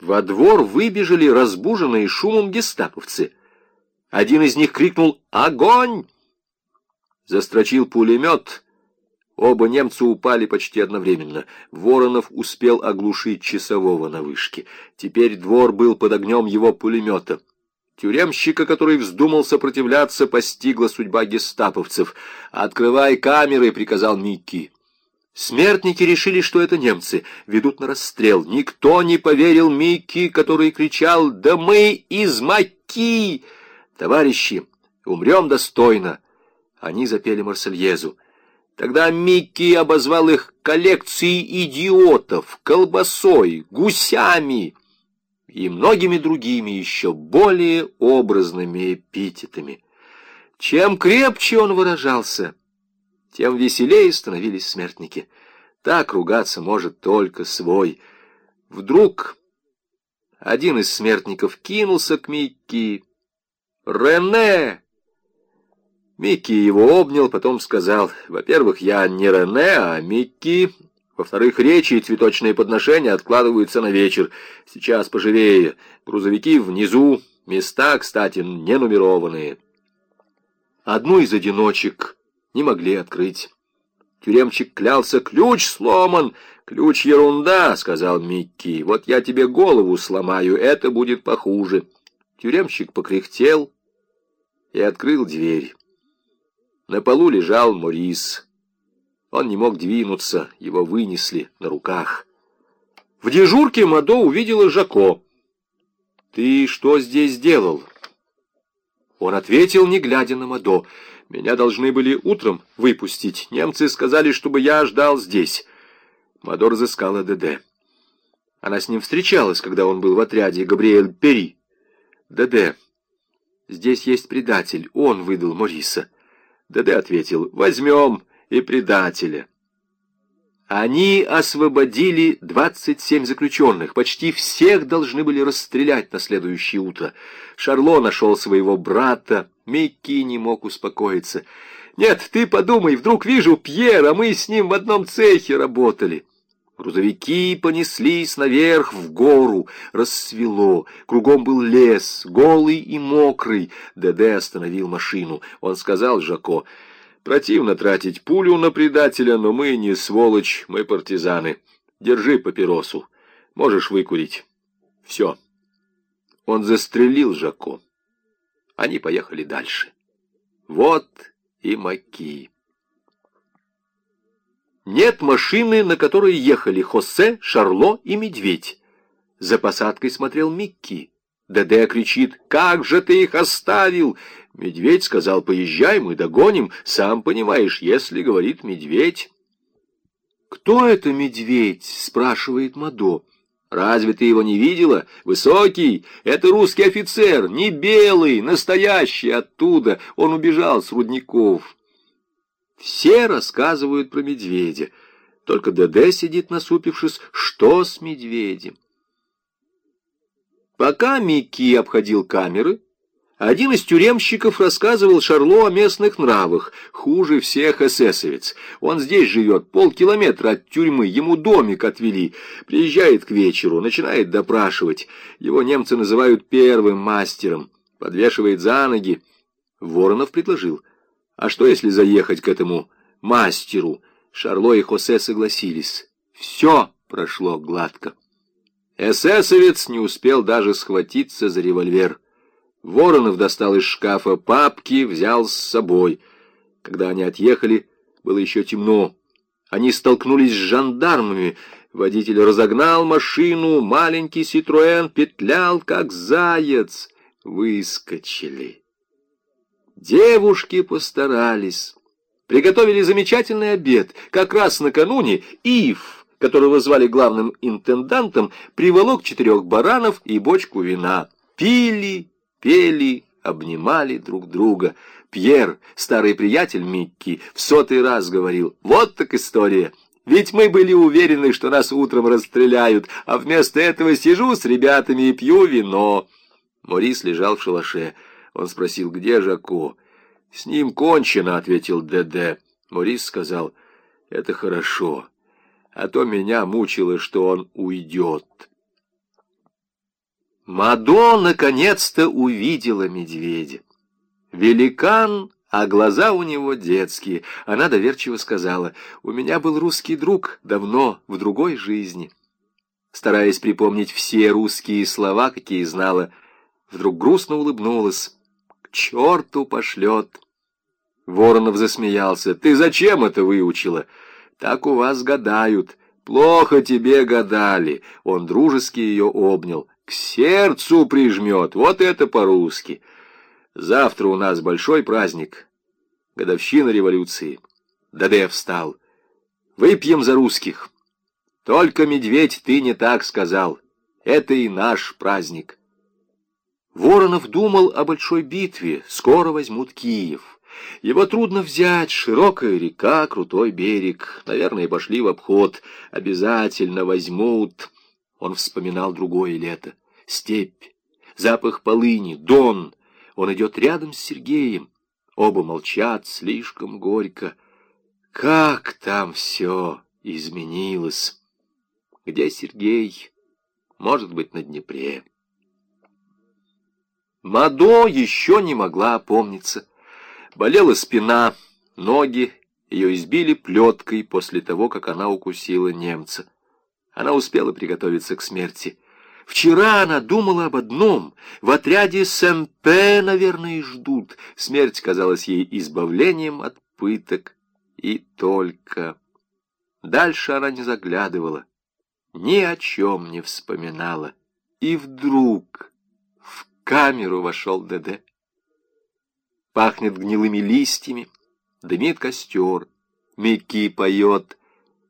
Во двор выбежали разбуженные шумом гестаповцы. Один из них крикнул «Огонь!» Застрочил пулемет. Оба немца упали почти одновременно. Воронов успел оглушить часового на вышке. Теперь двор был под огнем его пулемета. Тюремщика, который вздумал сопротивляться, постигла судьба гестаповцев. «Открывай камеры!» — приказал Микки. Смертники решили, что это немцы, ведут на расстрел. Никто не поверил Микки, который кричал «Да мы из Маки!» «Товарищи, умрем достойно!» Они запели Марсельезу. Тогда Микки обозвал их коллекцией идиотов, колбасой, гусями и многими другими еще более образными эпитетами. Чем крепче он выражался, тем веселее становились смертники. Так ругаться может только свой. Вдруг один из смертников кинулся к Микки. «Рене!» Микки его обнял, потом сказал, во-первых, я не Рене, а Микки, во-вторых, речи и цветочные подношения откладываются на вечер. Сейчас поживее. Грузовики внизу, места, кстати, не нумерованные. Одну из одиночек не могли открыть. Тюремщик клялся, ключ сломан. Ключ ерунда, сказал Микки. Вот я тебе голову сломаю, это будет похуже. Тюремщик покряхтел и открыл дверь. На полу лежал Морис. Он не мог двинуться, его вынесли на руках. В дежурке Мадо увидела Жако. «Ты что здесь делал?» Он ответил, не глядя на Мадо. «Меня должны были утром выпустить. Немцы сказали, чтобы я ждал здесь». Мадо разыскала ДД. Она с ним встречалась, когда он был в отряде Габриэль Пери. «ДД, здесь есть предатель. Он выдал Мориса». ДД ответил, возьмем и предателя. Они освободили 27 заключенных, почти всех должны были расстрелять на следующее утро. Шарло нашел своего брата, Микки не мог успокоиться. «Нет, ты подумай, вдруг вижу Пьера, мы с ним в одном цехе работали». Грузовики понеслись наверх в гору. Рассвело. Кругом был лес, голый и мокрый. ДД остановил машину. Он сказал Жако, «Противно тратить пулю на предателя, но мы не сволочь, мы партизаны. Держи папиросу. Можешь выкурить. Все». Он застрелил Жако. Они поехали дальше. Вот и Маки. Нет машины, на которой ехали Хосе, Шарло и Медведь. За посадкой смотрел Микки. ДД кричит, «Как же ты их оставил?» Медведь сказал, «Поезжай, мы догоним. Сам понимаешь, если говорит медведь». «Кто это медведь?» — спрашивает Мадо. «Разве ты его не видела? Высокий. Это русский офицер, не белый, настоящий оттуда. Он убежал с рудников». Все рассказывают про медведя. Только ДД сидит насупившись. Что с медведем? Пока Микки обходил камеры, один из тюремщиков рассказывал Шарло о местных нравах. Хуже всех эсэсовец. Он здесь живет, полкилометра от тюрьмы, ему домик отвели. Приезжает к вечеру, начинает допрашивать. Его немцы называют первым мастером. Подвешивает за ноги. Воронов предложил — а что, если заехать к этому мастеру? Шарло и Хосе согласились. Все прошло гладко. Эсэсовец не успел даже схватиться за револьвер. Воронов достал из шкафа папки, взял с собой. Когда они отъехали, было еще темно. Они столкнулись с жандармами. Водитель разогнал машину, маленький Ситроэн петлял, как заяц. Выскочили. Девушки постарались. Приготовили замечательный обед. Как раз накануне Ив, которого звали главным интендантом, приволок четырех баранов и бочку вина. Пили, пели, обнимали друг друга. Пьер, старый приятель Микки, в сотый раз говорил, вот так история. Ведь мы были уверены, что нас утром расстреляют, а вместо этого сижу с ребятами и пью вино. Морис лежал в шалаше. Он спросил, где Жако? «С ним кончено», — ответил ДД. Морис сказал, «Это хорошо, а то меня мучило, что он уйдет». Мадо наконец-то увидела медведя. Великан, а глаза у него детские. Она доверчиво сказала, «У меня был русский друг давно, в другой жизни». Стараясь припомнить все русские слова, какие знала, вдруг грустно улыбнулась. «К черту пошлет!» Воронов засмеялся. «Ты зачем это выучила? Так у вас гадают. Плохо тебе гадали». Он дружески ее обнял. «К сердцу прижмет. Вот это по-русски. Завтра у нас большой праздник. Годовщина революции». Даде встал. «Выпьем за русских». «Только, медведь, ты не так сказал. Это и наш праздник». Воронов думал о большой битве. Скоро возьмут Киев. Его трудно взять, широкая река, крутой берег. Наверное, пошли в обход. Обязательно возьмут. Он вспоминал другое лето. Степь, запах полыни, дон. Он идет рядом с Сергеем. Оба молчат слишком горько. Как там все изменилось. Где Сергей? Может быть, на Днепре. Мадо еще не могла опомниться. Болела спина, ноги, ее избили плеткой после того, как она укусила немца. Она успела приготовиться к смерти. Вчера она думала об одном. В отряде СМП, наверное, ждут. Смерть казалась ей избавлением от пыток. И только... Дальше она не заглядывала, ни о чем не вспоминала. И вдруг в камеру вошел ДД. Пахнет гнилыми листьями, дымит костер. Микки поет.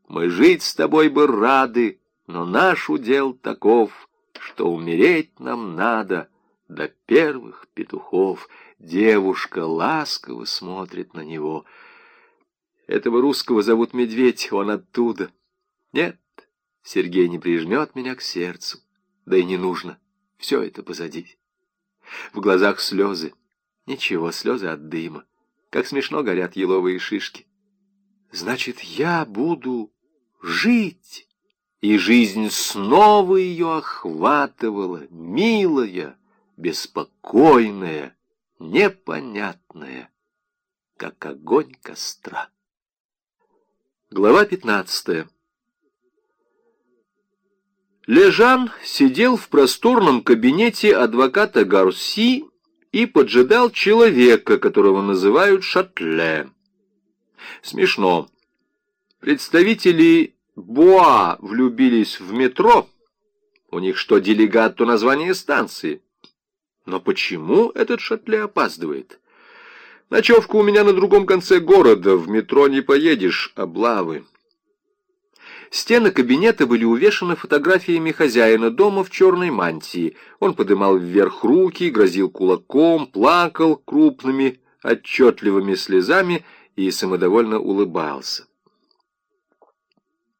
Мы жить с тобой бы рады, но наш удел таков, что умереть нам надо до первых петухов. Девушка ласково смотрит на него. Этого русского зовут Медведь, он оттуда. Нет, Сергей не прижмет меня к сердцу. Да и не нужно, все это позади. В глазах слезы. Ничего, слезы от дыма. Как смешно горят еловые шишки. Значит, я буду жить. И жизнь снова ее охватывала, милая, беспокойная, непонятная, как огонь костра. Глава пятнадцатая. Лежан сидел в просторном кабинете адвоката Гарси и поджидал человека, которого называют Шатле. Смешно. Представители Буа влюбились в метро. У них что, делегат, то название станции. Но почему этот Шатле опаздывает? Ночевка у меня на другом конце города, в метро не поедешь, облавы. Стены кабинета были увешаны фотографиями хозяина дома в черной мантии. Он подымал вверх руки, грозил кулаком, плакал крупными, отчетливыми слезами и самодовольно улыбался.